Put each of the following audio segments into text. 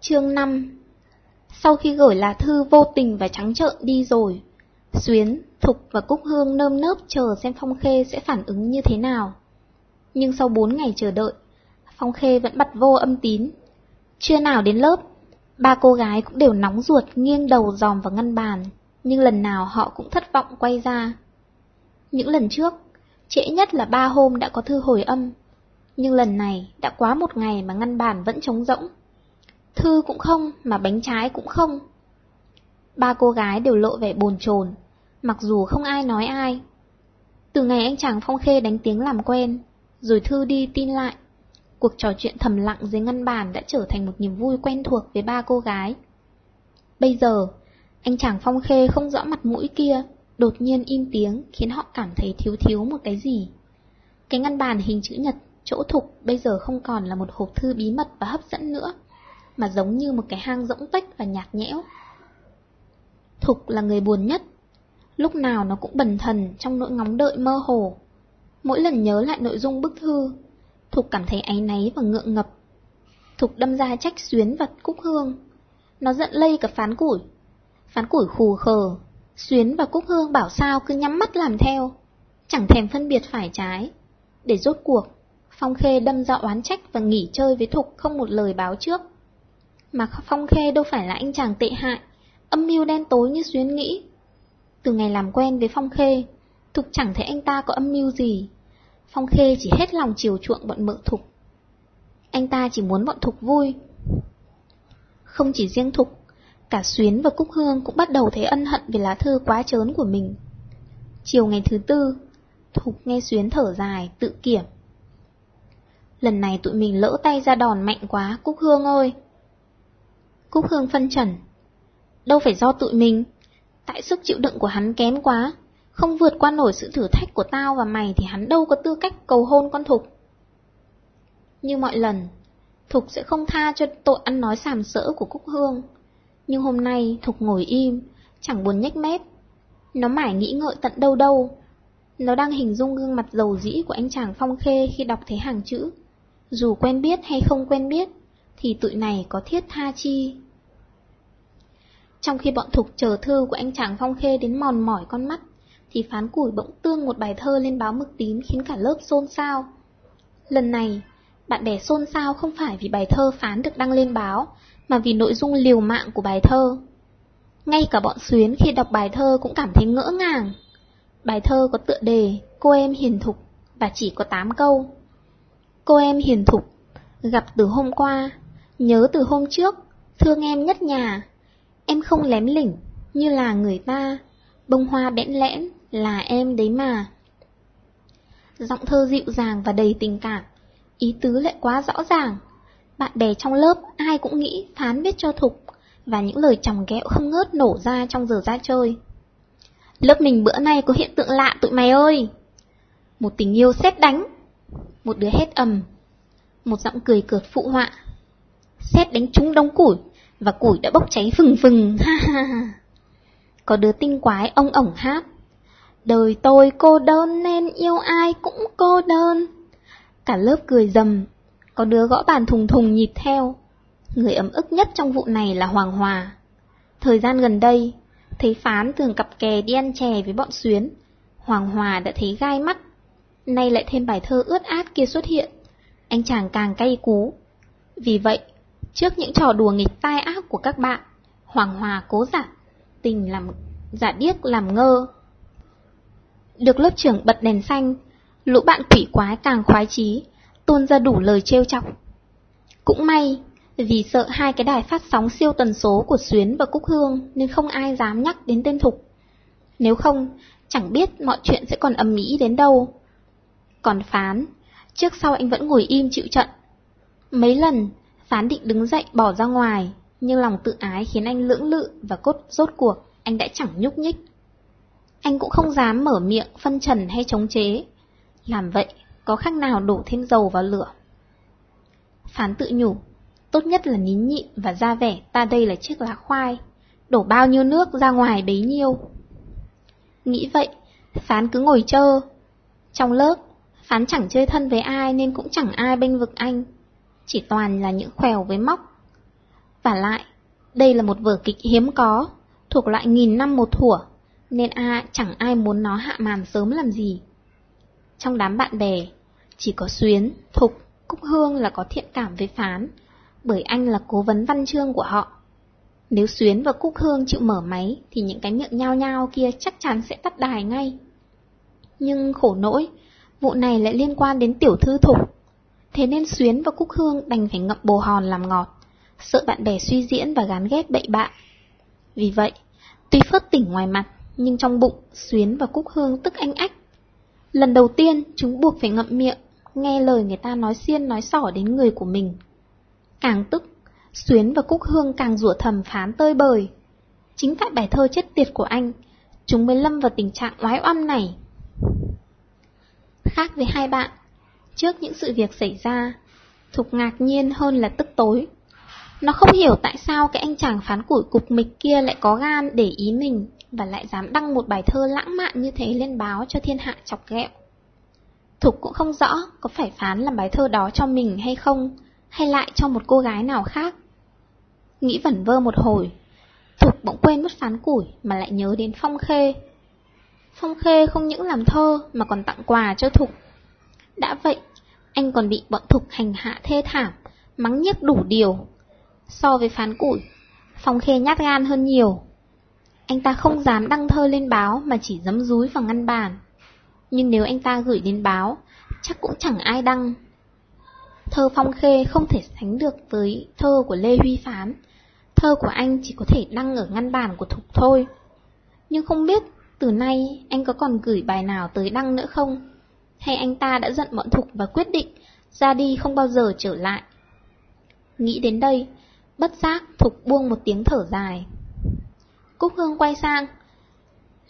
Chương 5 Sau khi gửi lá thư vô tình và trắng trợn đi rồi, Xuyến, Thục và Cúc Hương nơm nớp chờ xem Phong Khê sẽ phản ứng như thế nào. Nhưng sau 4 ngày chờ đợi, Phong Khê vẫn bật vô âm tín. Chưa nào đến lớp, ba cô gái cũng đều nóng ruột nghiêng đầu dòm vào ngăn bàn, nhưng lần nào họ cũng thất vọng quay ra. Những lần trước, trễ nhất là ba hôm đã có thư hồi âm, nhưng lần này đã quá một ngày mà ngăn bàn vẫn trống rỗng. Thư cũng không, mà bánh trái cũng không. Ba cô gái đều lộ vẻ bồn chồn, mặc dù không ai nói ai. Từ ngày anh chàng Phong Khê đánh tiếng làm quen, rồi Thư đi tin lại, cuộc trò chuyện thầm lặng dưới ngăn bàn đã trở thành một niềm vui quen thuộc với ba cô gái. Bây giờ, anh chàng Phong Khê không rõ mặt mũi kia, đột nhiên im tiếng khiến họ cảm thấy thiếu thiếu một cái gì. Cái ngăn bàn hình chữ nhật chỗ thục bây giờ không còn là một hộp thư bí mật và hấp dẫn nữa, mà giống như một cái hang rỗng tách và nhạt nhẽo. Thục là người buồn nhất, lúc nào nó cũng bần thần trong nỗi ngóng đợi mơ hồ. Mỗi lần nhớ lại nội dung bức thư, Thục cảm thấy áy náy và ngượng ngập. Thục đâm ra trách xuyến vật cúc hương. Nó giận lây cả phán củi. Phán củi khù khờ, xuyến và cúc hương bảo sao cứ nhắm mắt làm theo. Chẳng thèm phân biệt phải trái. Để rốt cuộc, Phong Khê đâm ra oán trách và nghỉ chơi với Thục không một lời báo trước. Mà Phong Khê đâu phải là anh chàng tệ hại, âm mưu đen tối như Xuyến nghĩ. Từ ngày làm quen với Phong Khê, Thục chẳng thấy anh ta có âm mưu gì. Phong Khê chỉ hết lòng chiều chuộng bọn mợ Thục. Anh ta chỉ muốn bọn Thục vui. Không chỉ riêng Thục, cả Xuyến và Cúc Hương cũng bắt đầu thấy ân hận vì lá thư quá trớn của mình. Chiều ngày thứ tư, Thục nghe Xuyến thở dài, tự kiểm. Lần này tụi mình lỡ tay ra đòn mạnh quá, Cúc Hương ơi. Cúc Hương phân trần. Đâu phải do tụi mình, tại sức chịu đựng của hắn kém quá, không vượt qua nổi sự thử thách của tao và mày thì hắn đâu có tư cách cầu hôn con Thục. Như mọi lần, Thục sẽ không tha cho tội ăn nói sàm sỡ của Cúc Hương. Nhưng hôm nay Thục ngồi im, chẳng buồn nhếch mép. Nó mải nghĩ ngợi tận đâu đâu. Nó đang hình dung gương mặt dầu dĩ của anh chàng Phong Khê khi đọc thấy hàng chữ. Dù quen biết hay không quen biết, thì tụi này có thiết tha chi. Trong khi bọn Thục chờ thư của anh chàng Phong Khê đến mòn mỏi con mắt, thì phán củi bỗng tương một bài thơ lên báo mực tím khiến cả lớp xôn xao. Lần này, bạn bè xôn xao không phải vì bài thơ phán được đăng lên báo, mà vì nội dung liều mạng của bài thơ. Ngay cả bọn Xuyến khi đọc bài thơ cũng cảm thấy ngỡ ngàng. Bài thơ có tựa đề Cô em hiền thục và chỉ có 8 câu. Cô em hiền thục, gặp từ hôm qua, nhớ từ hôm trước, thương em nhất nhà. Em không lém lỉnh, như là người ta, bông hoa bẽn lẽn, là em đấy mà. Giọng thơ dịu dàng và đầy tình cảm, ý tứ lại quá rõ ràng. Bạn bè trong lớp ai cũng nghĩ phán biết cho thục, và những lời chồng ghẹo không ngớt nổ ra trong giờ ra chơi. Lớp mình bữa nay có hiện tượng lạ tụi mày ơi! Một tình yêu xét đánh, một đứa hét ầm, một giọng cười cợt phụ họa. Xét đánh trúng đống củi, và củi đã bốc cháy phừng phừng, ha ha ha. Có đứa tinh quái ông ổng hát. Đời tôi cô đơn nên yêu ai cũng cô đơn. Cả lớp cười dầm có đứa gõ bàn thùng thùng nhịp theo. Người ấm ức nhất trong vụ này là Hoàng Hòa. Thời gian gần đây, thấy Phán thường cặp kè đi ăn chè với bọn Xuyến. Hoàng Hòa đã thấy gai mắt. Nay lại thêm bài thơ ướt át kia xuất hiện. Anh chàng càng cay cú. Vì vậy, trước những trò đùa nghịch tai ác của các bạn, Hoàng Hòa cố giả tình làm giả điếc làm ngơ. Được lớp trưởng bật đèn xanh, lũ bạn quỷ quái càng khoái chí, tuôn ra đủ lời trêu chọc. Cũng may, vì sợ hai cái đài phát sóng siêu tần số của Xuyến và Cúc Hương nên không ai dám nhắc đến tên Thục. Nếu không, chẳng biết mọi chuyện sẽ còn ầm mỹ đến đâu. Còn Phán, trước sau anh vẫn ngồi im chịu trận. Mấy lần, Phán định đứng dậy bỏ ra ngoài, nhưng lòng tự ái khiến anh lưỡng lự và cốt rốt cuộc, anh đã chẳng nhúc nhích. Anh cũng không dám mở miệng phân trần hay chống chế. Làm vậy, có khác nào đổ thêm dầu vào lửa. Phán tự nhủ, tốt nhất là nín nhịn và ra vẻ ta đây là chiếc lá khoai, đổ bao nhiêu nước ra ngoài bấy nhiêu. Nghĩ vậy, Phán cứ ngồi chơ. Trong lớp, Phán chẳng chơi thân với ai nên cũng chẳng ai bênh vực anh. Chỉ toàn là những khèo với móc Và lại, đây là một vở kịch hiếm có, thuộc loại nghìn năm một thủa, nên a chẳng ai muốn nó hạ màn sớm làm gì. Trong đám bạn bè, chỉ có Xuyến, Thục, Cúc Hương là có thiện cảm với Phán, bởi anh là cố vấn văn chương của họ. Nếu Xuyến và Cúc Hương chịu mở máy thì những cái miệng nhao nhao kia chắc chắn sẽ tắt đài ngay. Nhưng khổ nỗi, vụ này lại liên quan đến tiểu thư Thục. Thế nên Xuyến và Cúc Hương đành phải ngậm bồ hòn làm ngọt, sợ bạn bè suy diễn và gán ghét bậy bạ. Vì vậy, tuy phớt tỉnh ngoài mặt, nhưng trong bụng Xuyến và Cúc Hương tức anh ách. Lần đầu tiên chúng buộc phải ngậm miệng, nghe lời người ta nói xiên nói sỏ đến người của mình. Càng tức, Xuyến và Cúc Hương càng rủa thầm phán tơi bời. Chính tại bài thơ chết tiệt của anh, chúng mới lâm vào tình trạng oái oăm này. Khác với hai bạn, trước những sự việc xảy ra, Thục ngạc nhiên hơn là tức tối. Nó không hiểu tại sao cái anh chàng phán củi cục mịch kia lại có gan để ý mình và lại dám đăng một bài thơ lãng mạn như thế lên báo cho thiên hạ chọc ghẹo. Thục cũng không rõ có phải phán làm bài thơ đó cho mình hay không, hay lại cho một cô gái nào khác. Nghĩ vẩn vơ một hồi, Thục bỗng quên mất phán củi mà lại nhớ đến Phong Khê. Phong Khê không những làm thơ mà còn tặng quà cho Thục. Đã vậy, anh còn bị bọn Thục hành hạ thê thảm, mắng nhức đủ điều. So với phán củi, Phong Khê nhát gan hơn nhiều. Anh ta không dám đăng thơ lên báo mà chỉ dấm dúi vào ngăn bàn. Nhưng nếu anh ta gửi đến báo, chắc cũng chẳng ai đăng. Thơ Phong Khê không thể sánh được với thơ của Lê Huy Phán. Thơ của anh chỉ có thể đăng ở ngăn bàn của Thục thôi. Nhưng không biết từ nay anh có còn gửi bài nào tới đăng nữa không? Hay anh ta đã giận bọn Thục và quyết định ra đi không bao giờ trở lại? Nghĩ đến đây, bất giác Thục buông một tiếng thở dài. Cúc Hương quay sang.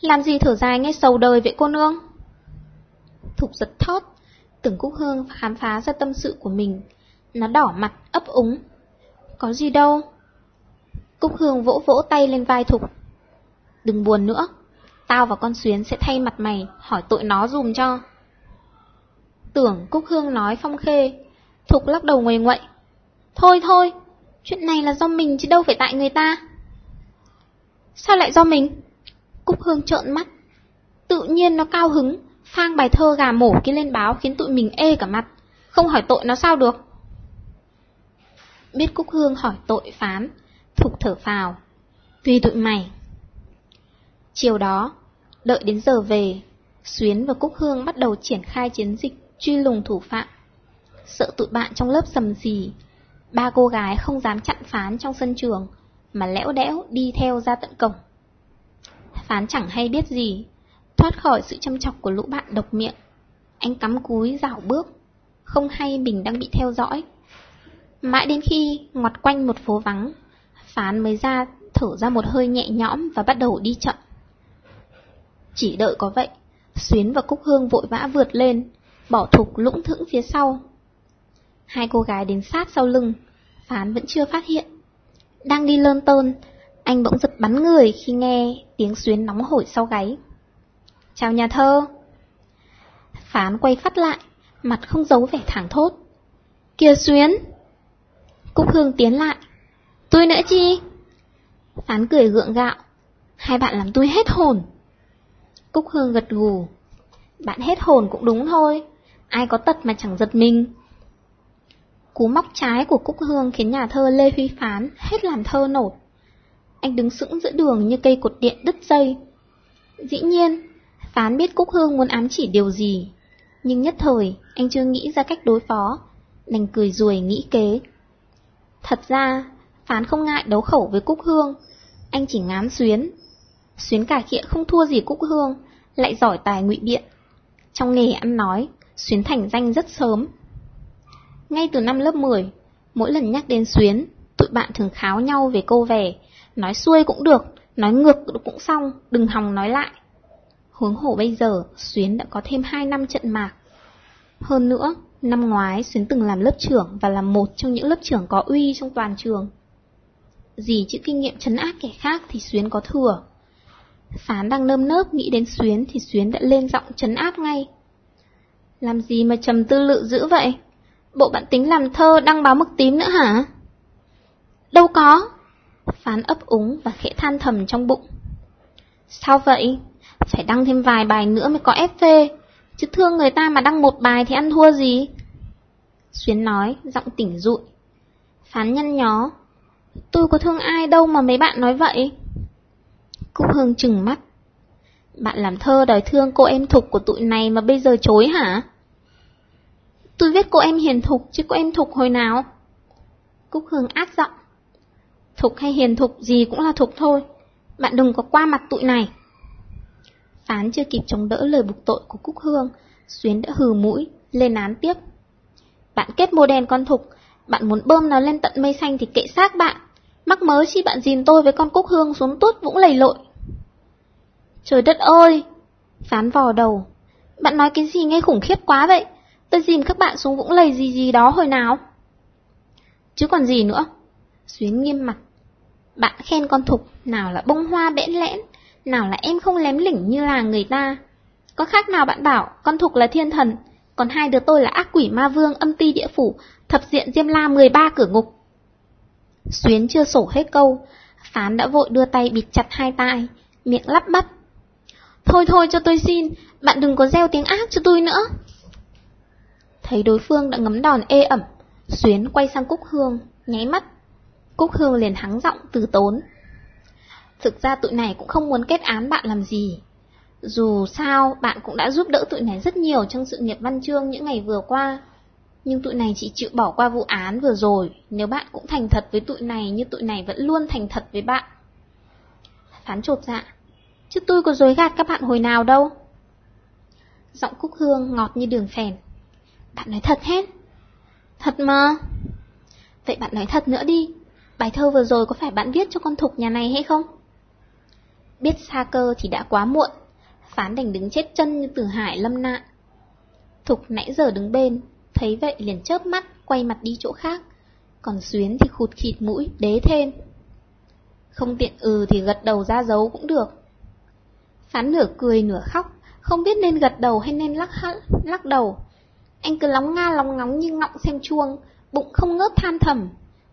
Làm gì thở dài nghe sầu đời vậy cô nương? Thục giật thót, tưởng Cúc Hương khám phá ra tâm sự của mình. Nó đỏ mặt, ấp úng. Có gì đâu. Cúc Hương vỗ vỗ tay lên vai Thục. Đừng buồn nữa, tao và con Xuyến sẽ thay mặt mày, hỏi tội nó dùm cho. Tưởng Cúc Hương nói phong khê, Thục lắc đầu nguầy nguậy. Thôi thôi, chuyện này là do mình chứ đâu phải tại người ta. Sao lại do mình? Cúc Hương trợn mắt. Tự nhiên nó cao hứng, phang bài thơ gà mổ kia lên báo khiến tụi mình ê cả mặt. Không hỏi tội nó sao được? Biết Cúc Hương hỏi tội phán, Thục thở phào. Tùy tụi mày. Chiều đó, đợi đến giờ về, Xuyến và Cúc Hương bắt đầu triển khai chiến dịch truy lùng thủ phạm. Sợ tụi bạn trong lớp sầm xì, ba cô gái không dám chặn phán trong sân trường, mà lẽo đẽo đi theo ra tận cổng. Phán chẳng hay biết gì, thoát khỏi sự chăm chọc của lũ bạn độc miệng. Anh cắm cúi dạo bước, không hay mình đang bị theo dõi. Mãi đến khi ngoặt quanh một phố vắng, Phán mới ra thở ra một hơi nhẹ nhõm và bắt đầu đi chậm. Chỉ đợi có vậy, Xuyến và Cúc Hương vội vã vượt lên, bỏ thục lũng thững phía sau. Hai cô gái đến sát sau lưng, Phán vẫn chưa phát hiện. Đang đi lơn tơn, anh bỗng giật bắn người khi nghe tiếng Xuyến nóng hổi sau gáy. Chào nhà thơ. Phán quay phát lại, mặt không giấu vẻ thẳng thốt. Kìa Xuyến! Cúc Hương tiến lại. Tôi nữa chi? Phán cười gượng gạo. Hai bạn làm tôi hết hồn. Cúc Hương gật gù. Bạn hết hồn cũng đúng thôi. Ai có tật mà chẳng giật mình. Cú móc trái của Cúc Hương khiến nhà thơ Lê Huy Phán hết làm thơ nổi. Anh đứng sững giữa đường như cây cột điện đứt dây. Dĩ nhiên, Phán biết Cúc Hương muốn ám chỉ điều gì, nhưng nhất thời anh chưa nghĩ ra cách đối phó, đành cười ruồi nghĩ kế. Thật ra, Phán không ngại đấu khẩu với Cúc Hương, anh chỉ ngán Xuyến. Xuyến cả khịa không thua gì Cúc Hương, lại giỏi tài ngụy biện. Trong nghề ăn nói, Xuyến thành danh rất sớm. Ngay từ năm lớp 10, mỗi lần nhắc đến Xuyến, tụi bạn thường kháo nhau về câu vẻ, nói xuôi cũng được, nói ngược cũng xong, đừng hòng nói lại. Hướng hổ bây giờ, Xuyến đã có thêm 2 năm trận mạc. Hơn nữa, năm ngoái Xuyến từng làm lớp trưởng và là một trong những lớp trưởng có uy trong toàn trường. Gì chữ kinh nghiệm chấn áp kẻ khác thì Xuyến có thừa. Phán đang nơm nớp nghĩ đến Xuyến thì Xuyến đã lên giọng chấn áp ngay. Làm gì mà trầm tư lự dữ vậy? Bộ bạn tính làm thơ đăng báo mực tím nữa hả? Đâu có. Phán ấp úng và khẽ than thầm trong bụng. Sao vậy? Phải đăng thêm vài bài nữa mới có FV, chứ thương người ta mà đăng một bài thì ăn thua gì? Xuyến nói, giọng tỉnh rụi. Phán nhăn nhó. Tôi có thương ai đâu mà mấy bạn nói vậy? Cúc Hương chừng mắt. Bạn làm thơ đòi thương cô em thục của tụi này mà bây giờ chối hả? Tôi viết cô em hiền thục chứ cô em thục hồi nào? Cúc Hương ác giọng. Thục hay hiền thục gì cũng là thục thôi. Bạn đừng có qua mặt tụi này. Phán chưa kịp chống đỡ lời buộc tội của Cúc Hương, Xuyến đã hừ mũi, lên án tiếp. Bạn kết mô đèn con thục, bạn muốn bơm nó lên tận mây xanh thì kệ xác bạn. Mắc mớ chi bạn dìm tôi với con Cúc Hương xuống tuốt vũng lầy lội. Trời đất ơi! Phán vò đầu. Bạn nói cái gì nghe khủng khiếp quá vậy? Tôi dìm các bạn xuống vũng lầy gì gì đó hồi nào? Chứ còn gì nữa? Xuyến nghiêm mặt. Bạn khen con thục, nào là bông hoa bẽn lẽn, nào là em không lém lỉnh như là người ta. Có khác nào bạn bảo con thục là thiên thần, còn hai đứa tôi là ác quỷ ma vương âm ti địa phủ, thập diện diêm la 13 cửa ngục. Xuyến chưa sổ hết câu, Phán đã vội đưa tay bịt chặt hai tai, miệng lắp bắp. Thôi thôi cho tôi xin, bạn đừng có gieo tiếng ác cho tôi nữa. Thấy đối phương đã ngấm đòn ê ẩm, Xuyến quay sang Cúc Hương, nháy mắt. Cúc Hương liền hắng giọng từ tốn. Thực ra tụi này cũng không muốn kết án bạn làm gì. Dù sao, bạn cũng đã giúp đỡ tụi này rất nhiều trong sự nghiệp văn chương những ngày vừa qua. Nhưng tụi này chỉ chịu bỏ qua vụ án vừa rồi, nếu bạn cũng thành thật với tụi này như tụi này vẫn luôn thành thật với bạn. Phán chộp dạ, chứ tôi có dối gạt các bạn hồi nào đâu. Giọng Cúc Hương ngọt như đường phèn. Bạn nói thật hết. Thật mà. Vậy bạn nói thật nữa đi. Bài thơ vừa rồi có phải bạn viết cho con thục nhà này hay không? Biết xa cơ thì đã quá muộn. Phán đành đứng chết chân như tử hải lâm nạn. Thục nãy giờ đứng bên, thấy vậy liền chớp mắt, quay mặt đi chỗ khác. Còn Xuyến thì khụt khịt mũi, đế thêm. Không tiện ừ thì gật đầu ra dấu cũng được. Phán nửa cười nửa khóc, không biết nên gật đầu hay nên lắc lắc đầu. Anh cứ lóng nga lóng ngóng như ngọng xem chuông, bụng không ngớt than thầm.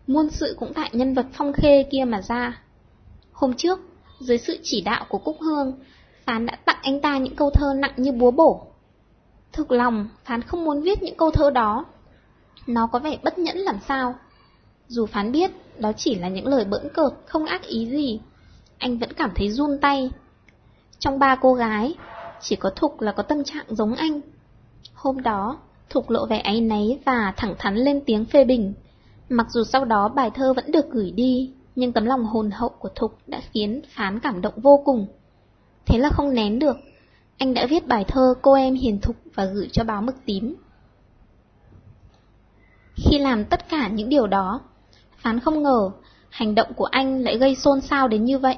Muôn sự cũng tại nhân vật phong khê kia mà ra. Hôm trước, dưới sự chỉ đạo của Cúc Hương, Phán đã tặng anh ta những câu thơ nặng như búa bổ. Thực lòng, Phán không muốn viết những câu thơ đó. Nó có vẻ bất nhẫn làm sao. Dù Phán biết đó chỉ là những lời bỡn cợt, không ác ý gì, anh vẫn cảm thấy run tay. Trong ba cô gái, chỉ có Thục là có tâm trạng giống anh. Hôm đó, Thục lộ vẻ áy náy và thẳng thắn lên tiếng phê bình. Mặc dù sau đó bài thơ vẫn được gửi đi, nhưng tấm lòng hồn hậu của Thục đã khiến Phán cảm động vô cùng. Thế là không nén được, anh đã viết bài thơ Cô em hiền thục và gửi cho báo mực tím. Khi làm tất cả những điều đó, Phán không ngờ hành động của anh lại gây xôn xao đến như vậy.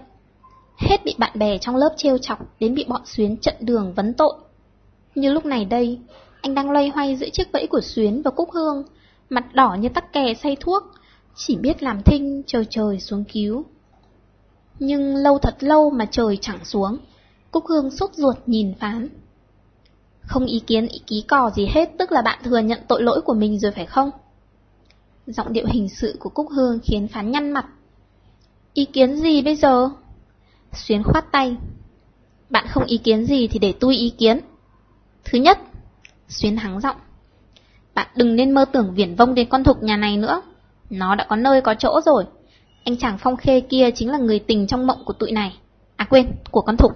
Hết bị bạn bè trong lớp trêu chọc đến bị bọn Xuyến trận đường vấn tội. Như lúc này đây, anh đang loay hoay giữa chiếc vẫy của Xuyến và Cúc Hương, mặt đỏ như tắc kè say thuốc, chỉ biết làm thinh trời trời xuống cứu. Nhưng lâu thật lâu mà trời chẳng xuống, Cúc Hương sốt ruột nhìn phán. Không ý kiến ý ký cò gì hết, tức là bạn thừa nhận tội lỗi của mình rồi phải không? Giọng điệu hình sự của Cúc Hương khiến phán nhăn mặt. Ý kiến gì bây giờ? Xuyến khoát tay. Bạn không ý kiến gì thì để tôi ý kiến. Thứ nhất, Xuyến hắng giọng. Bạn đừng nên mơ tưởng viển vông đến con thục nhà này nữa. Nó đã có nơi có chỗ rồi. Anh chàng phong khê kia chính là người tình trong mộng của tụi này. À quên, của con thục.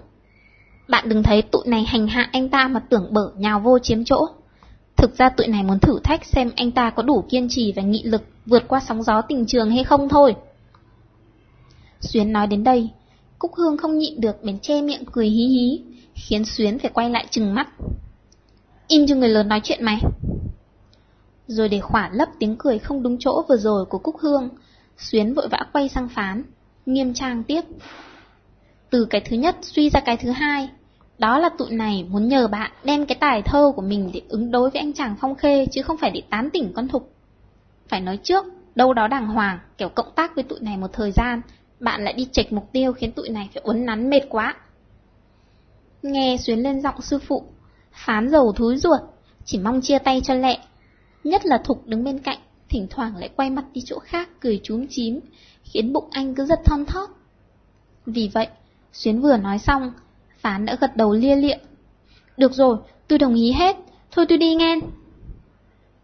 Bạn đừng thấy tụi này hành hạ anh ta mà tưởng bở nhào vô chiếm chỗ. Thực ra tụi này muốn thử thách xem anh ta có đủ kiên trì và nghị lực vượt qua sóng gió tình trường hay không thôi. Xuyến nói đến đây, Cúc Hương không nhịn được bèn che miệng cười hí hí, khiến Xuyến phải quay lại chừng mắt. Im cho người lớn nói chuyện mày. Rồi để khỏa lấp tiếng cười không đúng chỗ vừa rồi của Cúc Hương, Xuyến vội vã quay sang phán, nghiêm trang tiếp. Từ cái thứ nhất suy ra cái thứ hai, đó là tụi này muốn nhờ bạn đem cái tài thơ của mình để ứng đối với anh chàng phong khê chứ không phải để tán tỉnh con thục. Phải nói trước, đâu đó đàng hoàng, kiểu cộng tác với tụi này một thời gian, bạn lại đi chệch mục tiêu khiến tụi này phải uốn nắn mệt quá. Nghe xuyến lên giọng sư phụ, phán dầu thúi ruột, chỉ mong chia tay cho lẹ. Nhất là Thục đứng bên cạnh, thỉnh thoảng lại quay mặt đi chỗ khác cười chúm chím, khiến bụng anh cứ giật thon thót. Vì vậy, Xuyến vừa nói xong, Phán đã gật đầu lia lịa. Được rồi, tôi đồng ý hết, thôi tôi đi nghe.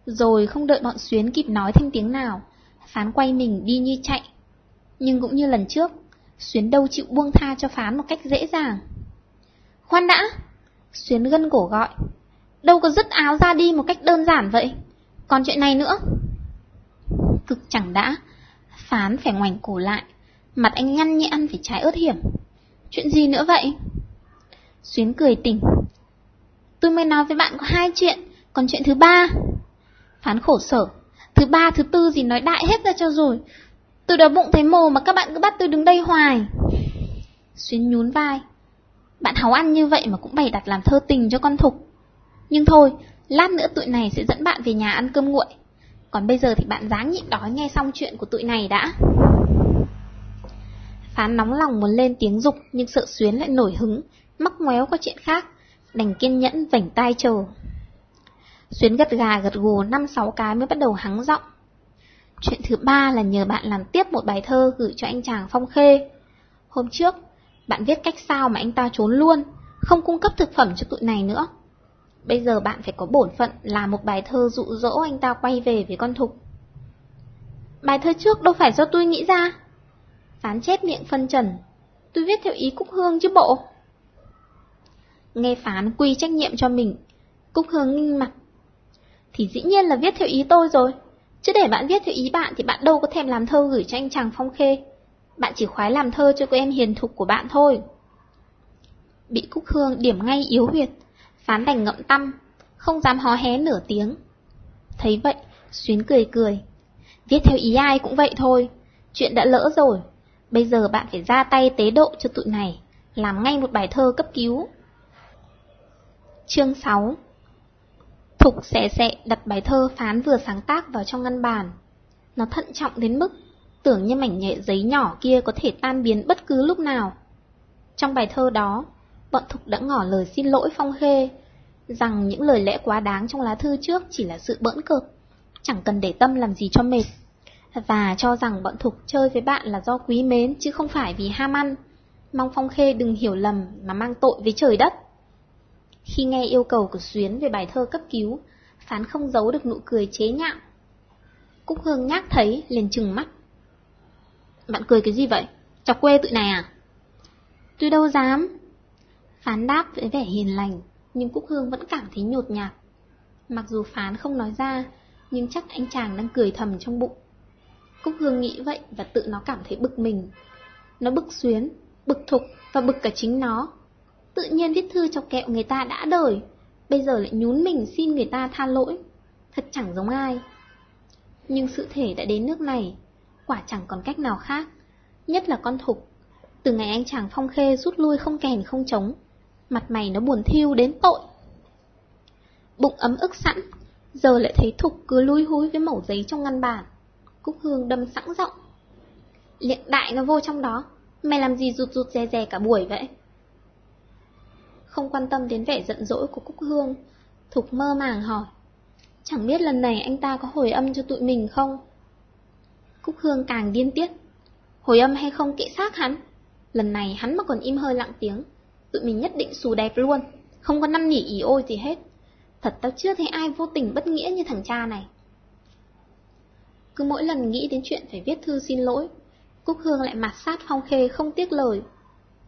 Rồi không đợi bọn Xuyến kịp nói thêm tiếng nào, Phán quay mình đi như chạy. Nhưng cũng như lần trước, Xuyến đâu chịu buông tha cho Phán một cách dễ dàng. Khoan đã! Xuyến gân cổ gọi. Đâu có dứt áo ra đi một cách đơn giản vậy. Còn chuyện này nữa. Cực chẳng đã, Phán phải ngoảnh cổ lại, mặt anh nhăn như ăn phải trái ớt hiểm. Chuyện gì nữa vậy? Xuyến cười tỉnh. Tôi mới nói với bạn có hai chuyện, còn chuyện thứ ba. Phán khổ sở. Thứ ba, thứ tư gì nói đại hết ra cho rồi. Tôi đói bụng thấy mồ mà các bạn cứ bắt tôi đứng đây hoài. Xuyến nhún vai. Bạn háu ăn như vậy mà cũng bày đặt làm thơ tình cho con thục. Nhưng thôi, lát nữa tụi này sẽ dẫn bạn về nhà ăn cơm nguội. Còn bây giờ thì bạn dáng nhịn đói nghe xong chuyện của tụi này đã. Phán nóng lòng muốn lên tiếng dục nhưng sợ Xuyến lại nổi hứng, mắc ngoéo qua chuyện khác, đành kiên nhẫn vảnh tai chờ. Xuyến gật gà gật gù năm sáu cái mới bắt đầu hắng giọng. Chuyện thứ ba là nhờ bạn làm tiếp một bài thơ gửi cho anh chàng Phong Khê. Hôm trước, bạn viết cách sao mà anh ta trốn luôn, không cung cấp thực phẩm cho tụi này nữa. Bây giờ bạn phải có bổn phận làm một bài thơ dụ dỗ anh ta quay về với con thục. Bài thơ trước đâu phải do tôi nghĩ ra. Phán chép miệng phân trần. Tôi viết theo ý Cúc Hương chứ bộ. Nghe Phán quy trách nhiệm cho mình. Cúc Hương nghi mặt. Thì dĩ nhiên là viết theo ý tôi rồi. Chứ để bạn viết theo ý bạn thì bạn đâu có thèm làm thơ gửi cho anh chàng Phong Khê. Bạn chỉ khoái làm thơ cho cô em hiền thục của bạn thôi. Bị Cúc Hương điểm ngay yếu huyệt, phán đành ngậm tâm, không dám hó hé nửa tiếng. Thấy vậy, Xuyến cười cười. Viết theo ý ai cũng vậy thôi, chuyện đã lỡ rồi. Bây giờ bạn phải ra tay tế độ cho tụi này, làm ngay một bài thơ cấp cứu. Chương 6 Thục xẻ xẹ đặt bài thơ phán vừa sáng tác vào trong ngăn bàn. Nó thận trọng đến mức tưởng như mảnh nhẹ giấy nhỏ kia có thể tan biến bất cứ lúc nào. Trong bài thơ đó, bọn Thục đã ngỏ lời xin lỗi Phong Khê, rằng những lời lẽ quá đáng trong lá thư trước chỉ là sự bỡn cợt, chẳng cần để tâm làm gì cho mệt, và cho rằng bọn Thục chơi với bạn là do quý mến chứ không phải vì ham ăn. Mong Phong Khê đừng hiểu lầm mà mang tội với trời đất. Khi nghe yêu cầu của Xuyến về bài thơ cấp cứu, Phán không giấu được nụ cười chế nhạo. Cúc Hương nhác thấy, liền trừng mắt. Bạn cười cái gì vậy? Chọc quê tụi này à? Tôi đâu dám. Phán đáp với vẻ hiền lành, nhưng Cúc Hương vẫn cảm thấy nhột nhạt. Mặc dù Phán không nói ra, nhưng chắc anh chàng đang cười thầm trong bụng. Cúc Hương nghĩ vậy và tự nó cảm thấy bực mình. Nó bực xuyến, bực thục và bực cả chính nó. Tự nhiên viết thư cho kẹo người ta đã đời, bây giờ lại nhún mình xin người ta tha lỗi. Thật chẳng giống ai. Nhưng sự thể đã đến nước này, quả chẳng còn cách nào khác. Nhất là con thục. Từ ngày anh chàng phong khê rút lui không kèn không trống, mặt mày nó buồn thiêu đến tội. Bụng ấm ức sẵn, giờ lại thấy thục cứ lui húi với mẩu giấy trong ngăn bàn. Cúc Hương đâm sẵn giọng. Liệng đại nó vô trong đó, mày làm gì rụt rụt rè rè cả buổi vậy? Không quan tâm đến vẻ giận dỗi của Cúc Hương, Thục mơ màng hỏi. Chẳng biết lần này anh ta có hồi âm cho tụi mình không? Cúc Hương càng điên tiết. Hồi âm hay không kệ xác hắn. Lần này hắn mà còn im hơi lặng tiếng, tụi mình nhất định xù đẹp luôn, không có năm nỉ ý ôi gì hết. Thật tao chưa thấy ai vô tình bất nghĩa như thằng cha này. Cứ mỗi lần nghĩ đến chuyện phải viết thư xin lỗi, Cúc Hương lại mặt sát Phong Khê không tiếc lời.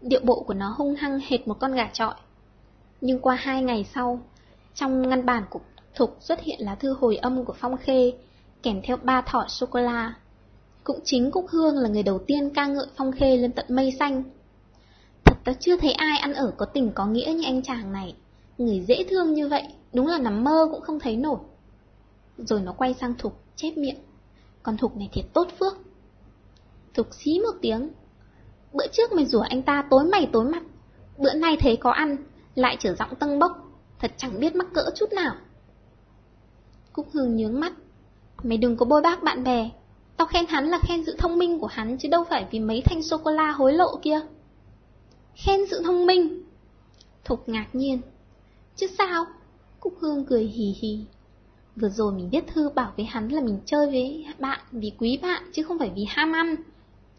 Điệu bộ của nó hung hăng hệt một con gà trọi. Nhưng qua hai ngày sau, trong ngăn bàn của Thục xuất hiện lá thư hồi âm của Phong Khê, kèm theo ba thỏi sô-cô-la. Cũng chính Cúc Hương là người đầu tiên ca ngợi Phong Khê lên tận mây xanh. Thật ta chưa thấy ai ăn ở có tình có nghĩa như anh chàng này. Người dễ thương như vậy, đúng là nằm mơ cũng không thấy nổi. Rồi nó quay sang Thục, chép miệng. còn Thục này thiệt tốt phước. Thục xí một tiếng. Bữa trước mày rủa anh ta tối mày tối mặt. Bữa nay thấy có ăn, lại trở giọng tâng bốc. Thật chẳng biết mắc cỡ chút nào. Cúc Hương nhướng mắt. Mày đừng có bôi bác bạn bè. Tao khen hắn là khen sự thông minh của hắn chứ đâu phải vì mấy thanh sô-cô-la hối lộ kia. Khen sự thông minh. Thục ngạc nhiên. Chứ sao? Cúc Hương cười hì hì. Vừa rồi mình viết thư bảo với hắn là mình chơi với bạn vì quý bạn chứ không phải vì ham ăn.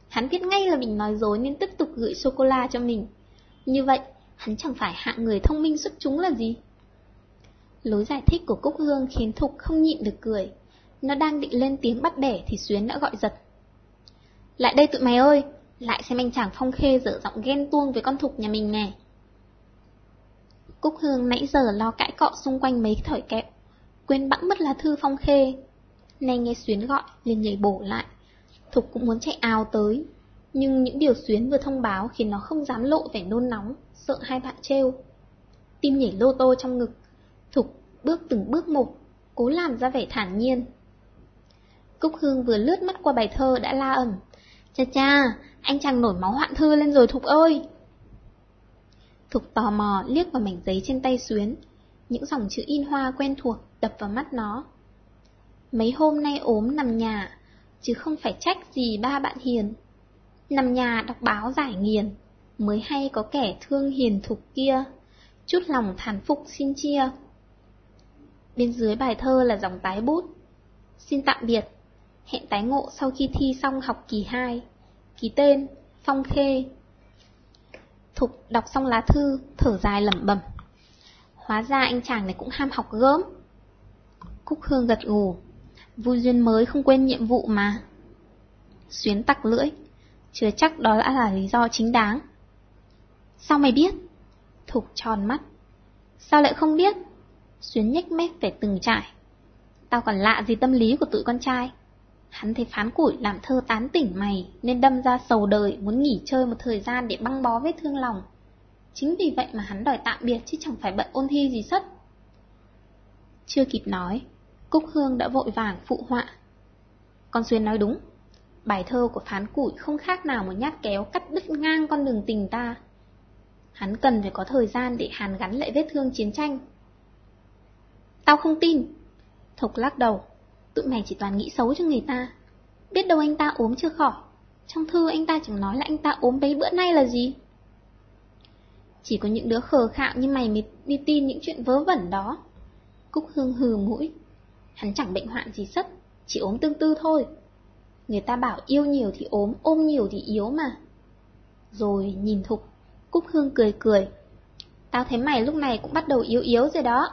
Hắn biết ngay là mình nói dối nên tiếp tục gửi sô-cô-la cho mình. Như vậy, hắn chẳng phải hạng người thông minh xuất chúng là gì. Lối giải thích của Cúc Hương khiến Thục không nhịn được cười. Nó đang định lên tiếng bắt bẻ thì Xuyến đã gọi giật. Lại đây tụi mày ơi, lại xem anh chàng phong khê dở giọng ghen tuông với con Thục nhà mình nè. Cúc Hương nãy giờ lo cãi cọ xung quanh mấy thỏi kẹo, quên bẵng mất lá thư phong khê. Nay nghe Xuyến gọi, liền nhảy bổ lại. Thục cũng muốn chạy ào tới, nhưng những điều Xuyến vừa thông báo khiến nó không dám lộ vẻ nôn nóng, sợ hai bạn trêu. Tim nhảy lô tô trong ngực, Thục bước từng bước một, cố làm ra vẻ thản nhiên. Cúc Hương vừa lướt mắt qua bài thơ đã la ẩm. Cha cha, anh chàng nổi máu hoạn thư lên rồi Thục ơi! Thục tò mò liếc vào mảnh giấy trên tay Xuyến, những dòng chữ in hoa quen thuộc đập vào mắt nó. Mấy hôm nay ốm nằm nhà, chứ không phải trách gì ba bạn hiền. Nằm nhà đọc báo giải nghiền, mới hay có kẻ thương hiền thục kia, chút lòng thán phục xin chia. Bên dưới bài thơ là dòng tái bút. Xin tạm biệt, hẹn tái ngộ sau khi thi xong học kỳ 2. Ký tên, Phong Khê. Thục đọc xong lá thư, thở dài lẩm bẩm. Hóa ra anh chàng này cũng ham học gớm. Cúc Hương gật gù. Vui duyên mới không quên nhiệm vụ mà. Xuyến tặc lưỡi. Chưa chắc đó đã là lý do chính đáng. Sao mày biết? Thục tròn mắt. Sao lại không biết? Xuyến nhếch mép về từng trải. Tao còn lạ gì tâm lý của tụi con trai. Hắn thấy phán củi làm thơ tán tỉnh mày nên đâm ra sầu đời muốn nghỉ chơi một thời gian để băng bó vết thương lòng. Chính vì vậy mà hắn đòi tạm biệt chứ chẳng phải bận ôn thi gì sất. Chưa kịp nói, Cúc Hương đã vội vàng phụ họa. Con Xuyên nói đúng, bài thơ của phán củi không khác nào một nhát kéo cắt đứt ngang con đường tình ta. Hắn cần phải có thời gian để hàn gắn lại vết thương chiến tranh. Tao không tin. Thục lắc đầu, tụi mày chỉ toàn nghĩ xấu cho người ta. Biết đâu anh ta ốm chưa khỏi. Trong thư anh ta chẳng nói là anh ta ốm bấy bữa nay là gì. Chỉ có những đứa khờ khạo như mày mới đi tin những chuyện vớ vẩn đó. Cúc Hương hừ mũi. Hắn chẳng bệnh hoạn gì sất, chỉ ốm tương tư thôi. Người ta bảo yêu nhiều thì ốm, ôm nhiều thì yếu mà. Rồi nhìn Thục, Cúc Hương cười cười. Tao thấy mày lúc này cũng bắt đầu yếu yếu rồi đó.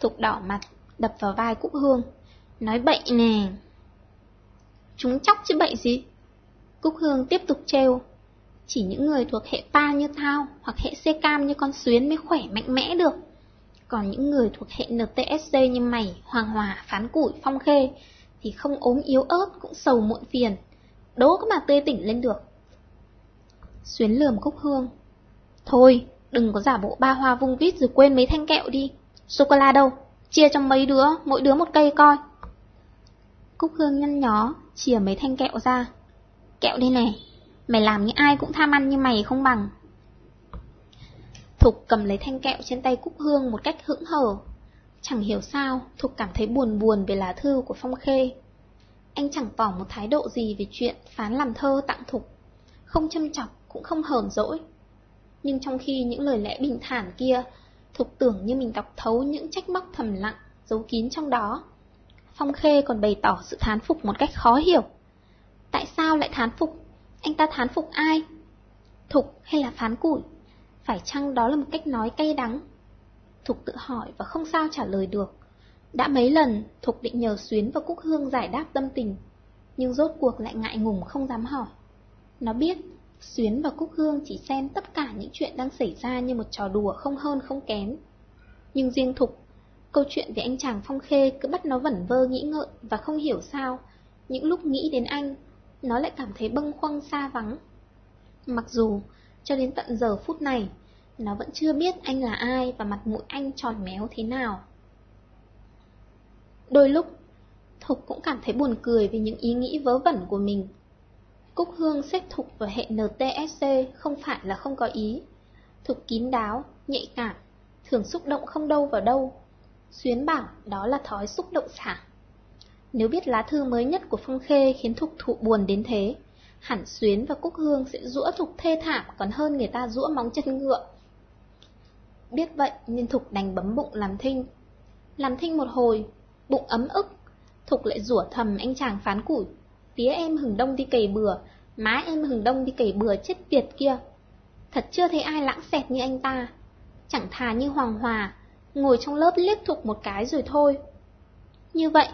Thục đỏ mặt, đập vào vai Cúc Hương. Nói bậy nè. Chúng chóc chứ bậy gì? Cúc Hương tiếp tục trêu. Chỉ những người thuộc hệ pa như tao hoặc hệ C cam như con Xuyến mới khỏe mạnh mẽ được. Còn những người thuộc hệ NTSC như mày, Hoàng Hòa, Phán Củi, Phong Khê thì không ốm yếu ớt cũng sầu muộn phiền. Đố có mà tươi tỉnh lên được. Xuyến lườm Cúc Hương. Thôi, đừng có giả bộ ba hoa vung vít rồi quên mấy thanh kẹo đi. Sô-cô-la đâu? Chia cho mấy đứa, mỗi đứa một cây coi. Cúc Hương nhăn nhó, chìa mấy thanh kẹo ra. Kẹo đây này, mày làm như ai cũng tham ăn như mày không bằng. Thục cầm lấy thanh kẹo trên tay Cúc Hương một cách hững hờ. Chẳng hiểu sao, Thục cảm thấy buồn buồn về lá thư của Phong Khê. Anh chẳng tỏ một thái độ gì về chuyện phán làm thơ tặng Thục. Không châm chọc, cũng không hờn dỗi. Nhưng trong khi những lời lẽ bình thản kia Thục tưởng như mình đọc thấu những trách móc thầm lặng, giấu kín trong đó. Phong Khê còn bày tỏ sự thán phục một cách khó hiểu. Tại sao lại thán phục? Anh ta thán phục ai? Thục hay là phán củi? Phải chăng đó là một cách nói cay đắng? Thục tự hỏi và không sao trả lời được. Đã mấy lần, Thục định nhờ Xuyến và Cúc Hương giải đáp tâm tình, nhưng rốt cuộc lại ngại ngùng không dám hỏi. Nó biết Xuyến và Cúc Hương chỉ xem tất cả những chuyện đang xảy ra như một trò đùa không hơn không kém. Nhưng riêng Thục, câu chuyện về anh chàng Phong Khê cứ bắt nó vẩn vơ nghĩ ngợi và không hiểu sao, những lúc nghĩ đến anh, nó lại cảm thấy bâng khuâng xa vắng. Mặc dù, cho đến tận giờ phút này, nó vẫn chưa biết anh là ai và mặt mũi anh tròn méo thế nào. Đôi lúc, Thục cũng cảm thấy buồn cười vì những ý nghĩ vớ vẩn của mình. Cúc Hương xếp Thục vào hệ NTSC không phải là không có ý. Thục kín đáo, nhạy cảm, thường xúc động không đâu vào đâu. Xuyến bảo đó là thói xúc động xả. Nếu biết lá thư mới nhất của Phong Khê khiến Thục thụ buồn đến thế, hẳn Xuyến và Cúc Hương sẽ rũa Thục thê thảm còn hơn người ta rũa móng chân ngựa. Biết vậy nên Thục đành bấm bụng làm thinh. Làm thinh một hồi, bụng ấm ức, Thục lại rủa thầm anh chàng phán củi. Tía em hừng đông đi cày bừa, má em hừng đông đi cày bừa chết tiệt kia. Thật chưa thấy ai lãng xẹt như anh ta. Chẳng thà như Hoàng Hòa, ngồi trong lớp liếc Thục một cái rồi thôi. Như vậy,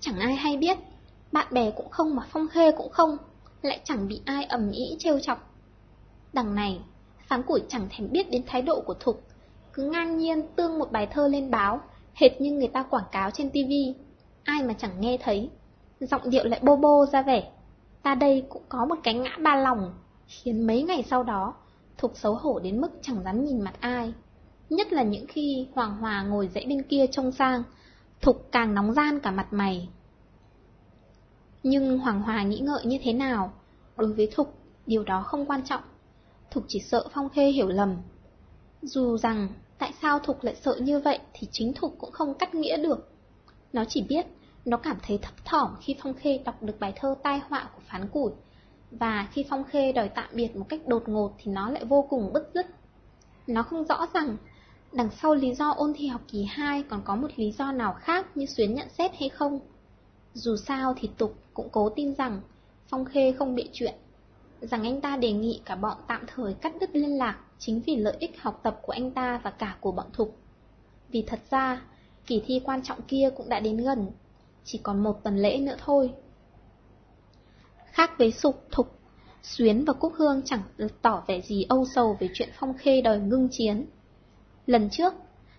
chẳng ai hay biết, bạn bè cũng không mà phong khê cũng không, lại chẳng bị ai ầm ĩ trêu chọc. Đằng này, phán củi chẳng thèm biết đến thái độ của Thục, cứ ngang nhiên tương một bài thơ lên báo, hệt như người ta quảng cáo trên tivi, ai mà chẳng nghe thấy. Giọng điệu lại bô bô ra vẻ, ta đây cũng có một cái ngã ba lòng, khiến mấy ngày sau đó, Thục xấu hổ đến mức chẳng dám nhìn mặt ai. Nhất là những khi Hoàng Hòa ngồi dãy bên kia trông sang, Thục càng nóng gian cả mặt mày. Nhưng Hoàng Hòa nghĩ ngợi như thế nào, đối với Thục, điều đó không quan trọng. Thục chỉ sợ Phong Khê hiểu lầm. Dù rằng tại sao Thục lại sợ như vậy thì chính Thục cũng không cắt nghĩa được. Nó chỉ biết nó cảm thấy thấp thỏm khi Phong Khê đọc được bài thơ tai họa của phán củi. Và khi Phong Khê đòi tạm biệt một cách đột ngột thì nó lại vô cùng bức dứt. Nó không rõ rằng đằng sau lý do ôn thi học kỳ 2 còn có một lý do nào khác như Xuyến nhận xét hay không. Dù sao thì Tục cũng cố tin rằng Phong Khê không bị chuyện, rằng anh ta đề nghị cả bọn tạm thời cắt đứt liên lạc chính vì lợi ích học tập của anh ta và cả của bọn Thục. Vì thật ra, kỳ thi quan trọng kia cũng đã đến gần, chỉ còn một tuần lễ nữa thôi. Khác với Sục, Thục, Xuyến và Cúc Hương chẳng tỏ vẻ gì âu sầu về chuyện Phong Khê đòi ngưng chiến. Lần trước,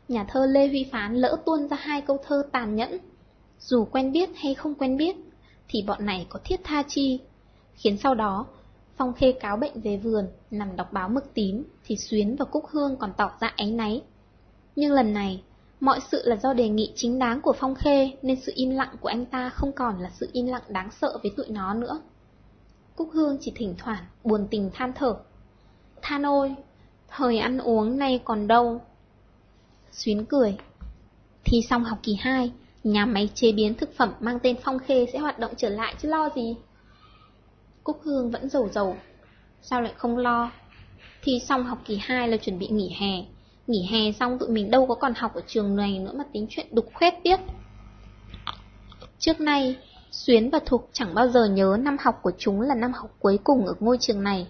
nhà thơ Lê Huy Phán lỡ tuôn ra hai câu thơ tàn nhẫn. Dù quen biết hay không quen biết, thì bọn này có thiết tha chi, khiến sau đó Phong Khê cáo bệnh về vườn, nằm đọc báo mực tím, thì Xuyến và Cúc Hương còn tỏ ra áy náy. Nhưng lần này, mọi sự là do đề nghị chính đáng của Phong Khê, nên sự im lặng của anh ta không còn là sự im lặng đáng sợ với tụi nó nữa. Cúc Hương chỉ thỉnh thoảng buồn tình than thở. Than ôi, thời ăn uống nay còn đâu. Xuyến cười. Thi xong học kỳ 2, nhà máy chế biến thực phẩm mang tên Phong Khê sẽ hoạt động trở lại chứ lo gì. Cúc Hương vẫn dầu dầu. Sao lại không lo? Thi xong học kỳ 2 là chuẩn bị nghỉ hè. Nghỉ hè xong tụi mình đâu có còn học ở trường này nữa mà tính chuyện đục khuyết tiếp. Trước nay, Xuyến và Thục chẳng bao giờ nhớ năm học của chúng là năm học cuối cùng ở ngôi trường này.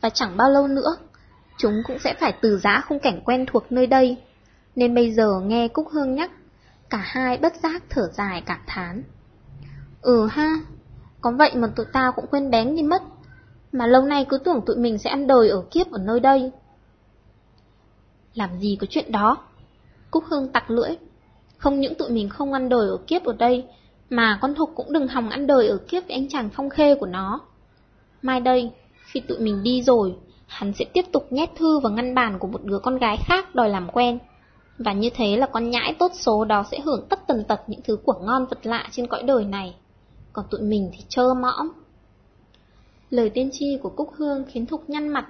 Và chẳng bao lâu nữa, chúng cũng sẽ phải từ giã khung cảnh quen thuộc nơi đây. Nên bây giờ nghe Cúc Hương nhắc, cả hai bất giác thở dài cảm thán. Ừ ha, có vậy mà tụi tao cũng quên bén đi mất. Mà lâu nay cứ tưởng tụi mình sẽ ăn đời ở kiếp ở nơi đây. Làm gì có chuyện đó? Cúc Hương tặc lưỡi. Không những tụi mình không ăn đời ở kiếp ở đây, mà con Thục cũng đừng hòng ăn đời ở kiếp với anh chàng phong khê của nó. Mai đây, khi tụi mình đi rồi, hắn sẽ tiếp tục nhét thư vào ngăn bàn của một đứa con gái khác đòi làm quen. Và như thế là con nhãi tốt số đó sẽ hưởng tất tần tật những thứ của ngon vật lạ trên cõi đời này còn tụi mình thì trơ mõm. Lời tiên tri của Cúc Hương khiến Thục nhăn mặt.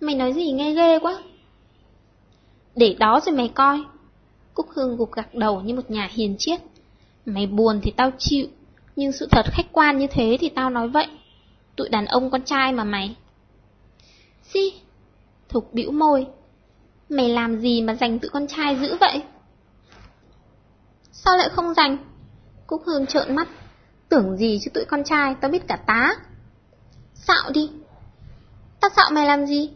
Mày nói gì nghe ghê quá. Để đó rồi mày coi. Cúc Hương gục gặc đầu như một nhà hiền triết. Mày buồn thì tao chịu, nhưng sự thật khách quan như thế thì tao nói vậy. Tụi đàn ông con trai mà mày. Gì? Thục bĩu môi. Mày làm gì mà dành tụi con trai dữ vậy? Sao lại không dành? Cúc Hương trợn mắt, Tưởng gì chứ tụi con trai, tao biết cả tá. Xạo đi. Tao xạo mày làm gì?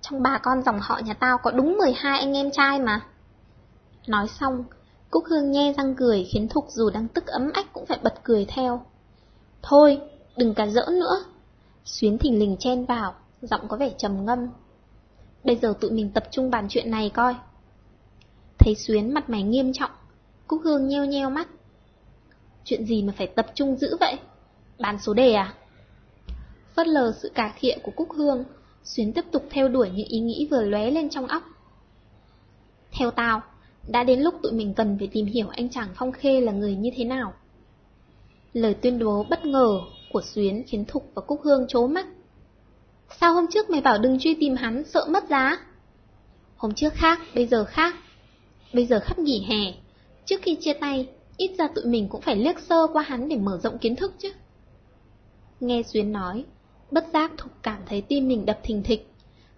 Trong bà con dòng họ nhà tao có đúng 12 anh em trai mà. Nói xong, Cúc Hương nhe răng cười khiến Thục dù đang tức ấm ách cũng phải bật cười theo. Thôi, đừng cả giỡn nữa. Xuyến thình lình chen vào, giọng có vẻ trầm ngâm. Bây giờ tụi mình tập trung bàn chuyện này coi. Thấy Xuyến mặt mày nghiêm trọng, Cúc Hương nheo nheo mắt. Chuyện gì mà phải tập trung giữ vậy? Bán số đề à? Phất lờ sự cà khịa của Cúc Hương, Xuyến tiếp tục theo đuổi những ý nghĩ vừa lóe lên trong óc. Theo tao, đã đến lúc tụi mình cần phải tìm hiểu anh chàng Phong Khê là người như thế nào. Lời tuyên bố bất ngờ của Xuyến khiến Thục và Cúc Hương chố mắt. Sao hôm trước mày bảo đừng truy tìm hắn, sợ mất giá? Hôm trước khác, bây giờ khác. Bây giờ khắp nghỉ hè, trước khi chia tay, Ít ra tụi mình cũng phải liếc sơ qua hắn để mở rộng kiến thức chứ. Nghe Xuyến nói, bất giác Thục cảm thấy tim mình đập thình thịch,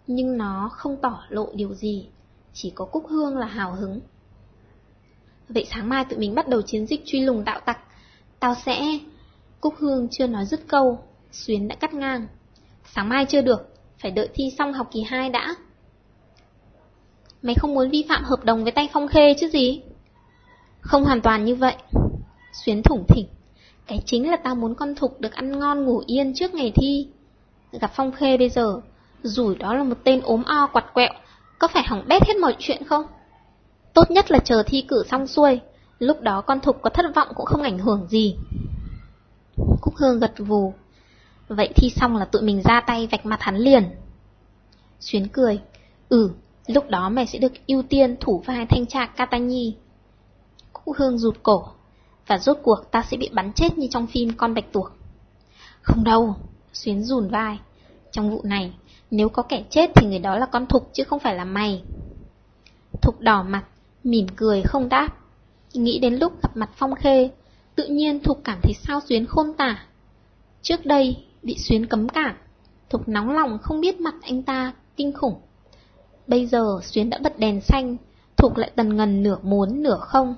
nhưng nó không tỏ lộ điều gì, chỉ có Cúc Hương là hào hứng. Vậy sáng mai tụi mình bắt đầu chiến dịch truy lùng đạo tặc. Tao sẽ... Cúc Hương chưa nói dứt câu, Xuyến đã cắt ngang. Sáng mai chưa được, phải đợi thi xong học kỳ 2 đã. Mày không muốn vi phạm hợp đồng với tay Phong Khê chứ gì? Không hoàn toàn như vậy. Xuyến thủng thỉnh. Cái chính là tao muốn con Thục được ăn ngon ngủ yên trước ngày thi. Gặp Phong Khê bây giờ, rủi đó là một tên ốm o quặt quẹo, có phải hỏng bét hết mọi chuyện không? Tốt nhất là chờ thi cử xong xuôi, lúc đó con Thục có thất vọng cũng không ảnh hưởng gì. Cúc Hương gật vù. Vậy thi xong là tụi mình ra tay vạch mặt hắn liền. Xuyến cười. Ừ, lúc đó mày sẽ được ưu tiên thủ vai thanh tra Katani. Cúc Hương rụt cổ. Và rốt cuộc ta sẽ bị bắn chết như trong phim Con Bạch Tuộc. Không đâu, Xuyến rùn vai. Trong vụ này, nếu có kẻ chết thì người đó là con Thục chứ không phải là mày. Thục đỏ mặt, mỉm cười không đáp. Nghĩ đến lúc gặp mặt Phong Khê, tự nhiên Thục cảm thấy sao Xuyến khôn tả. Trước đây, bị Xuyến cấm cản, Thục nóng lòng không biết mặt anh ta kinh khủng. Bây giờ Xuyến đã bật đèn xanh, Thục lại tần ngần nửa muốn nửa không.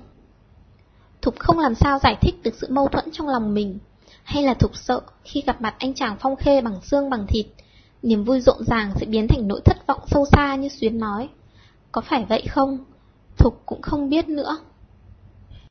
Thục không làm sao giải thích được sự mâu thuẫn trong lòng mình, hay là Thục sợ khi gặp mặt anh chàng phong khê bằng xương bằng thịt, niềm vui rộn ràng sẽ biến thành nỗi thất vọng sâu xa như Xuyến nói. Có phải vậy không? Thục cũng không biết nữa.